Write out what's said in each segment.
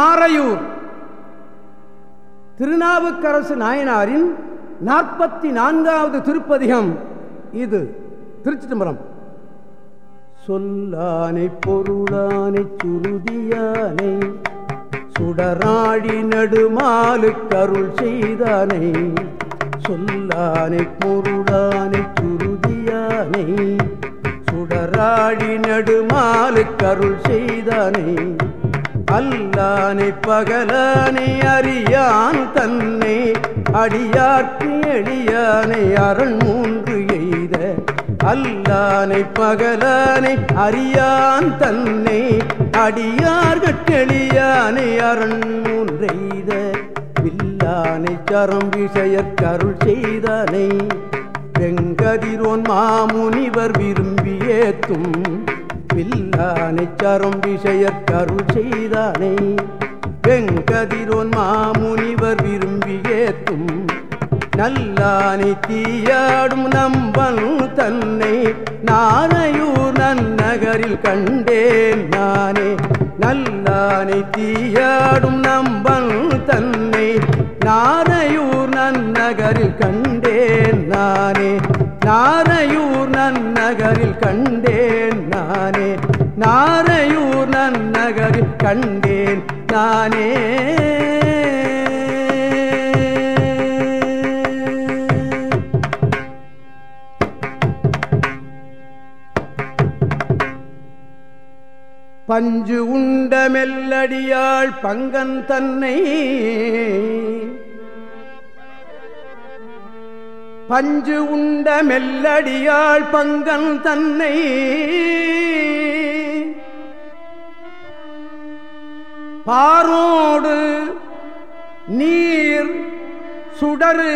நாரையூர். திருநாவுக்கரசு நாயனாரின் நாற்பத்தி நான்காவது திருப்பதிகம். இது திருச்சி தம்பரம் சொல்லானை பொருளானை சுருதியானை சுடராடி நடுமாலு கருள் செய்தானை சொல்லானை பொருளானை சுருதியானை சுடராடி நடுமாலு கருள் செய்தானை. அல்லானை பகலானை அறியான் தன்னை அடியாற்றி எளியானை அரண் மூன்று எய்த. அல்லானை பகலானை அறியான் தன்னை அடியார்கட்டெளியானை அரண் மூன்றெய்த வில்லானை சரம் விஷயற்கருள் செய்தானை பெங்கதிரோன் மாமுனிவர் விரும்பியேத்தும். பில்லானை சரம் விஷயற்கருள் செய்தானை. வெங்கதிரோன் மாமுனிவர் விரும்பி ஏத்தும் நல்லானை தீயாடும் நம்பன் தன்னை நானையூர் நன்னகரில் கண்டேன் நானே. நல்லானை தீயாடும் நம்பன் தன்னை நானையூர் நன்னகரில் கண்டேன் நானே. நாரையூர் நன்னகரில் கண்டேன் நானே. நாரையூர் நன்னகரில் கண்டேன் நானே. பஞ்சு உண்ட மெல்லடியாள் பங்கன் தன்னை பஞ்சு உண்ட மெல்லடியாள் பங்கன் தன்னை. பாரோடு நீர் சுடரு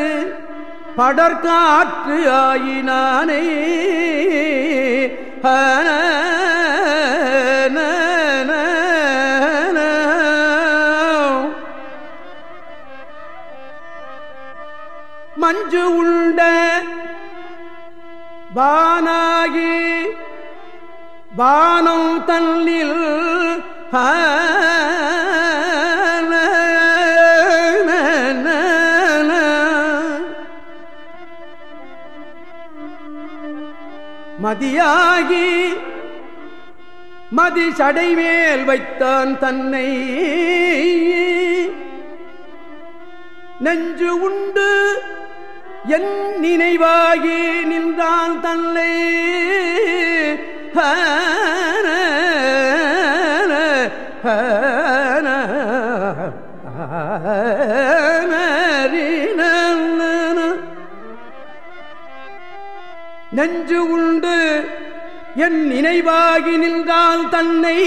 படற்காற்று ஆயினானே. மதியாகி மதி சடைமேல் வைத்தான் தன்னை. நெஞ்சு உண்டு என் நினைவாகி நின்றான் தன்னை. நெஞ்சு உண்டு என் நினைவாகி நின்றால் தன்னை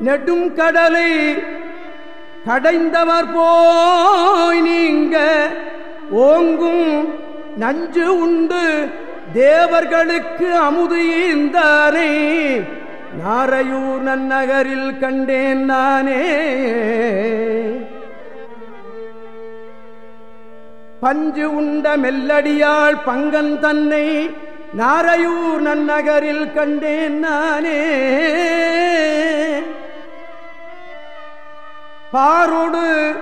நெடும் கடலை கடைந்தவர் போய் நீங்க. ஓங்கும் நஞ்சு உண்டு தேவர்களுக்கு அமுது ஈந்தானே. நாரையூர் நன்னகரில் கண்டேன் நானே. பஞ்சு உண்ட மெல்லடியாள் பங்கன் தன்னை நாரையூர் நன்னகரில் கண்டேன் நானே. பாரோடு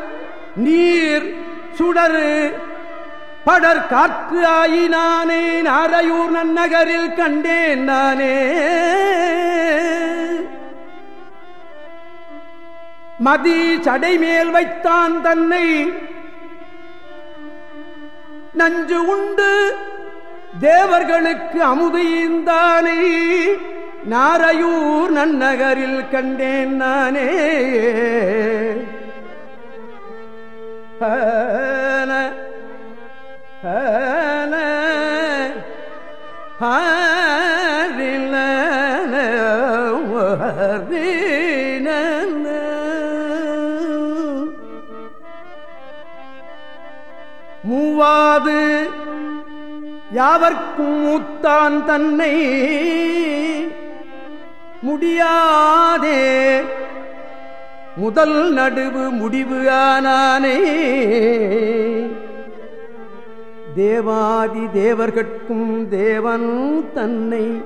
நீர் சுடரு படர் காற்று ஆயினானே நாரையூர் நன்னகரில் கண்டேன் நானே. மதி சடை மேல் வைத்தான் தன்னை. நஞ்சு உண்டு தேவர்களுக்கு அமுது ஈந்தானை. நாரையூர் நன்னகரில் கண்டேன் நானே. மூவாது யாவர்க்கும் மூத்தான் தன்னை முடியாதே. முதல் நடுவு முடிவு ஆனானே. தேவாதி தேவர்கட்கும் தேவன் தன்னை.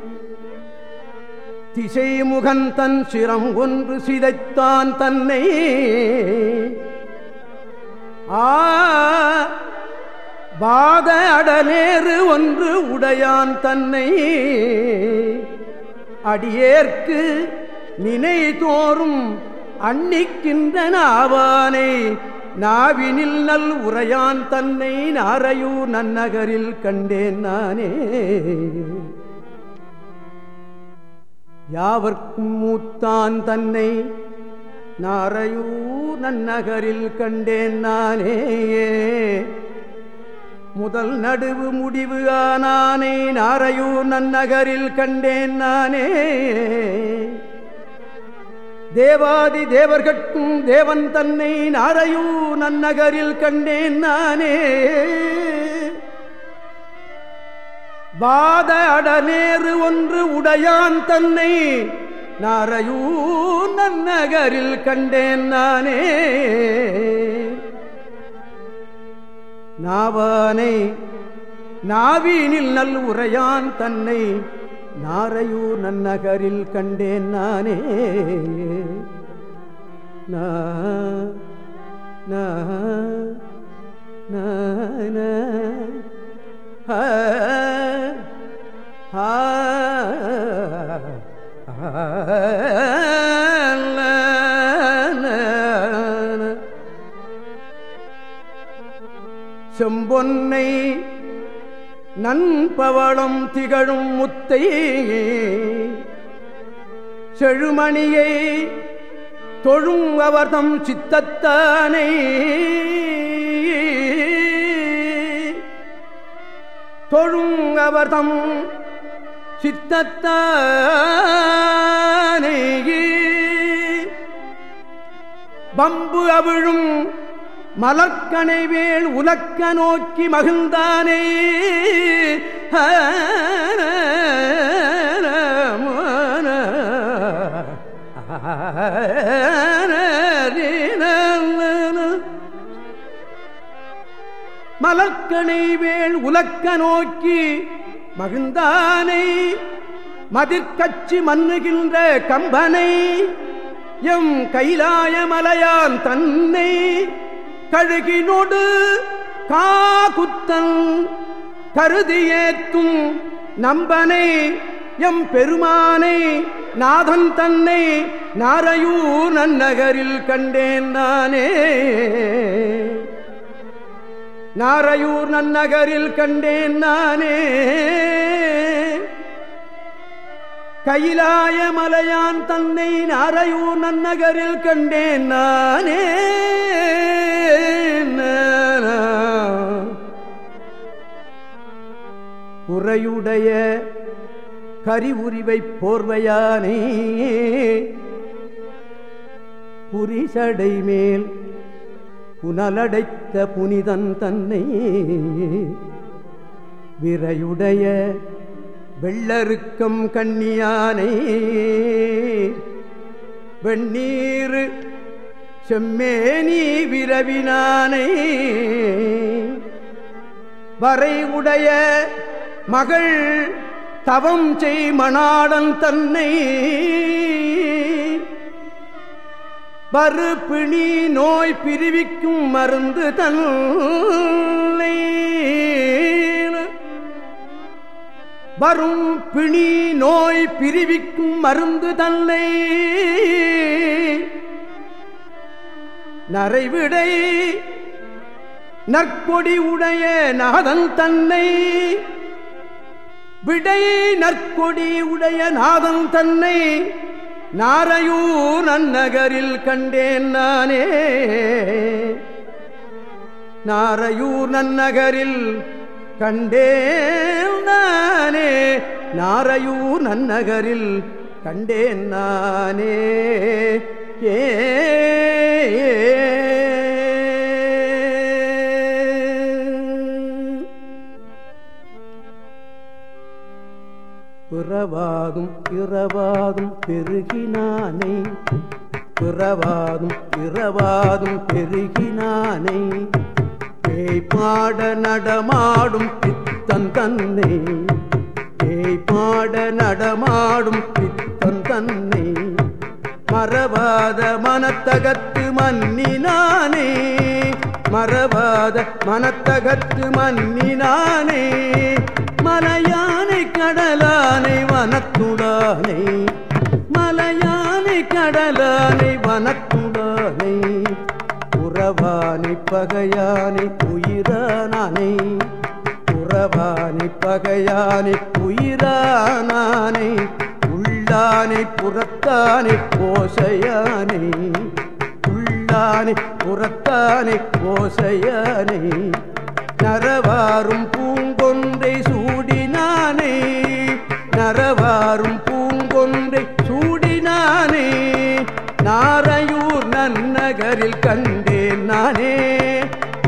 திசைமுகன் தன் சிரம் ஒன்று சிதைத்தான் தன்னை. ஆ பாத அடலேறு ஒன்று உடையான் தன்னை. அடியேற்கு நினை தோறும் அன்னிக்கின்றன ஆவானை நாவினில் நல் உரையான் தன்னை நாரையூர் நன்னகரில் கண்டேன் நானே. யாவர்க்கும் மூத்தான் தன்னை நாரையூர் நன்னகரில் கண்டேன் நானே. முதல் நடுவு முடிவு ஆனானே நாரையூர் நன்னகரில் கண்டேன் நானே. தேவாதி தேவர்கட்கும் தேவன் தன்னை நாரையூ நன்னகரில் கண்டேன் நானே. வாத அடநேறு ஒன்று உடையான் தன்னை நாரையூ நன்னகரில் கண்டேன் நானே. நாவானை நாவீனில் நல் உரையான் தன்னை நாரையூர் நன்னகரில் கண்டேன் நானே. செம்பொன்னை நண்பவளம் திகழும் முத்தை. செழுமணியை தொழும் அவர்தம் சித்தத்தானை. தொழும் அவர்தம் சித்தத்தானை பம்பு அவிழும் மலர்கனைவேள் உலக்க நோக்கி மகிழ்ந்தானே. மலர்கனை வேள் உலக்க நோக்கி மகிழ்ந்தானை. மதிர்கச்சி மன்னுகின்ற கம்பனை எம் கைலாய மலையான் தன்னை கழுகினோடு காகுத்தன் கருதியேத்தும் நம்பனை எம் பெருமானை நாதன் தன்னை நாரையூர் நன்னகரில் கண்டேன் நானே. நாரையூர் நன்னகரில் கண்டேன் நானே. கையிலாய மலையான் தன்னை நாரையூர் நன்னகரில் கண்டேன் நானே உரையுடைய கரிவுரிவை போர்வையானே புரிசடை மேல் புனலடைத்த புனிதன் தன்னை விரையுடைய வெள்ளருக்கம் கண்ணியானை வெண்ணீர் செம்மேனி விரவினானை. வரை உடைய மகள் தவம் செய் மணாடன் தன்னை. பிணி நோய் பிரிவிக்கும் மருந்து தன்னை. வரும் பிணி நோய் பிரிவிக்கும் மருந்து தன்னை. நரைவிடை நற்கொடி உடைய நாதன் தன்னை. விடை நற்கொடி உடைய நாதன் தன்னை. நாரையூர் நன்னகரில் கண்டேன் நானே. நாரையூர் நன்னகரில் கண்டேன் நானே நாரையூர் நன்னகரில் கண்டேன் நானே. ஏ பிறவாகும் இரவாதும் பெருகினானை. பிறவாகும் இரவாதும் பெருகினானை. ஏய் பாட நடமாடும் பித்தன் தன்னை ஏய் பாட நடமாடும் பித்தன் தன்னை மறவாத மனத்தகத்து மன்னினானே. மறவாத மனத்தகத்து மன்னினானே. மலையானை கடலானை வனத்துடானை. மலையானை கடலானை வனத்துடானை. உறவானை பகையானை உயிரானானை. உறவானை பகையானை உயிரானானை. உள்ளானை புறத்தானை ஓசையானை. உள்ளானை புறத்தானை ஓசையானை. நரவாரும் பூ நானே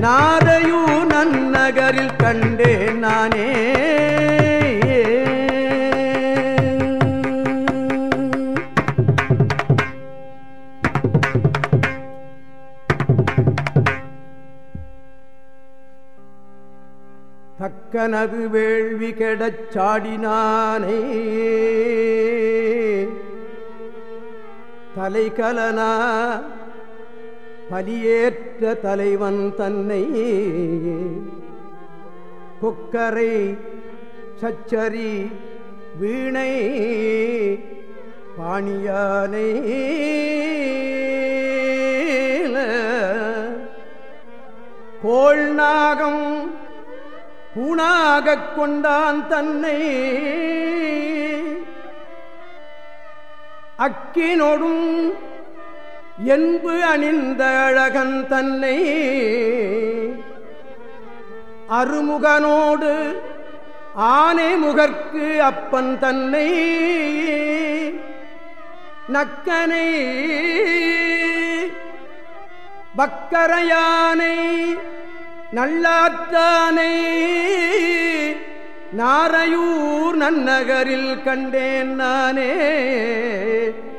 நாரையூர் நன்னகரில் கண்டேன் நானே. தக்கனது வேள்வி கெடச் சாடினானே. தலைகலனா பலியேற்ற தலைவன் தன்னை. கொக்கரை சச்சரி வீணை பாணியானை. கோள் நாகம் பூணாகக் கொண்டான் தன்னை. அக்கினோடும் என்பு அணிந்த அழகன் தன்னை. அருமுகனோடு ஆனை முகர்க்கு அப்பன் தன்னை. நக்கனை பக்கரையானை நல்லாத்தானை. நாரையூர் நன்னகரில் கண்டேன் நானே.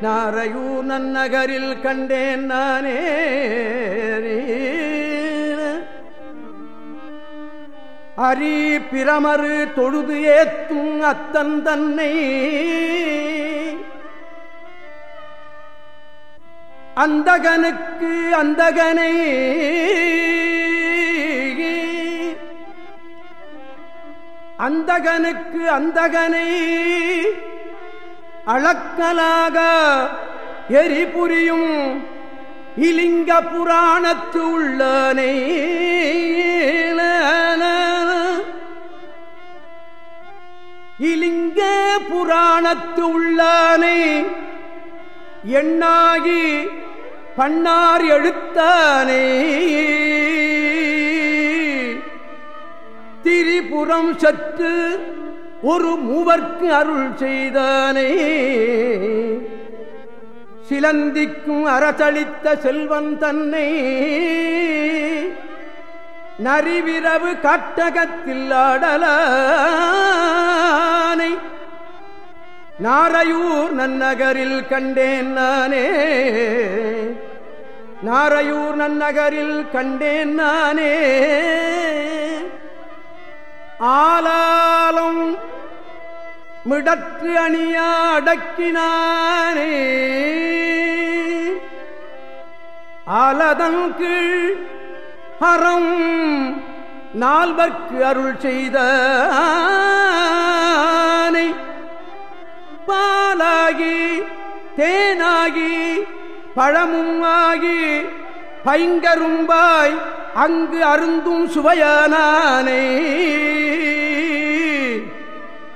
நாரையூர் நன்னகரில் கண்டேன் நானே. அரி பிரமறு தொழுது ஏத்தும் அத்தன் தன்னை. அந்தகனுக்கு அந்தகனை. அந்தகனுக்கு அந்தகனை அளக்கலாக எரிபுரியும் இலிங்க புராணத்து உள்ளனை. இலிங்க புராணத்து உள்ளானை எண்ணாகி பண்ணார் எழுத்தானே. புறம் சற்று ஒரு மூவர்க்கு அருள் செய்தானே. சிலந்திக்கும் அரசளித்த செல்வன் தன்னை. நரிவிரவு காட்டகத்தில் ஆடலானை. நாரையூர் நன்னகரில் கண்டேன் நானே. நாரையூர் நன்னகரில் கண்டேன் நானே. ஆலாலும் மிடற்று அணியா அடக்கினானே. ஆலதன் கீழ் அறம் நால்வர்க்கு அருள் செய்த பாலாகி தேனாகி பழமும் ஆகி பைங்கரும்பாய் அங்கு அருந்தும் சுவையானானே.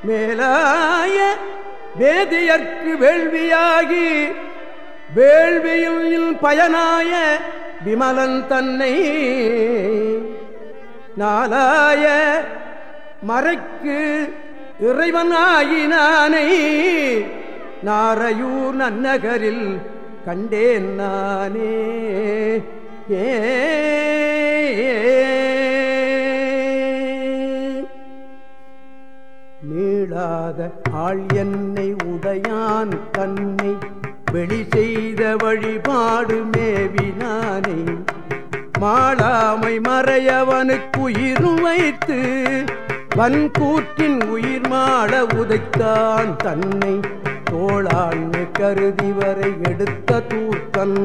மேலாய வேதியற்கு வேள்வியாகி வேள்வியில் பயனாய விமலன் தன்னை. நாளாய மறைக்கு இறைவனாயினானை நாரையூர் நன்னகரில் கண்டேன் நானே. ஏ மீளாத ஆள் என்னை உடையான் தன்னை வெளி செய்த வழிபாடு மேவினானே மாளாமை மறையவனுக்கு உயிரும் வைத்து வன்கூற்றின் உயிர் மாட உதைத்தான் தன்னை. தோளாண்மை கருதி வரை எடுத்த தூக்கன்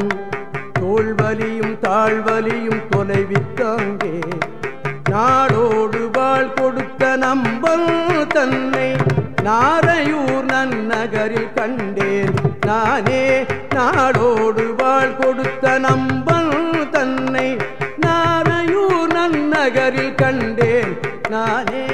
தோல்வலியும் தாழ்வலியும் தொலைவித்தாங்கே நாடோடு வாழ் கொடுத்த நம்பல் தன்னை நாரையூர் நன்னகரில் கண்டேன். நானே நாடோடு வாழ் கொடுத்த நம்பல் தன்னை நாரையூர் நன்னகரில் கண்டேன். நானே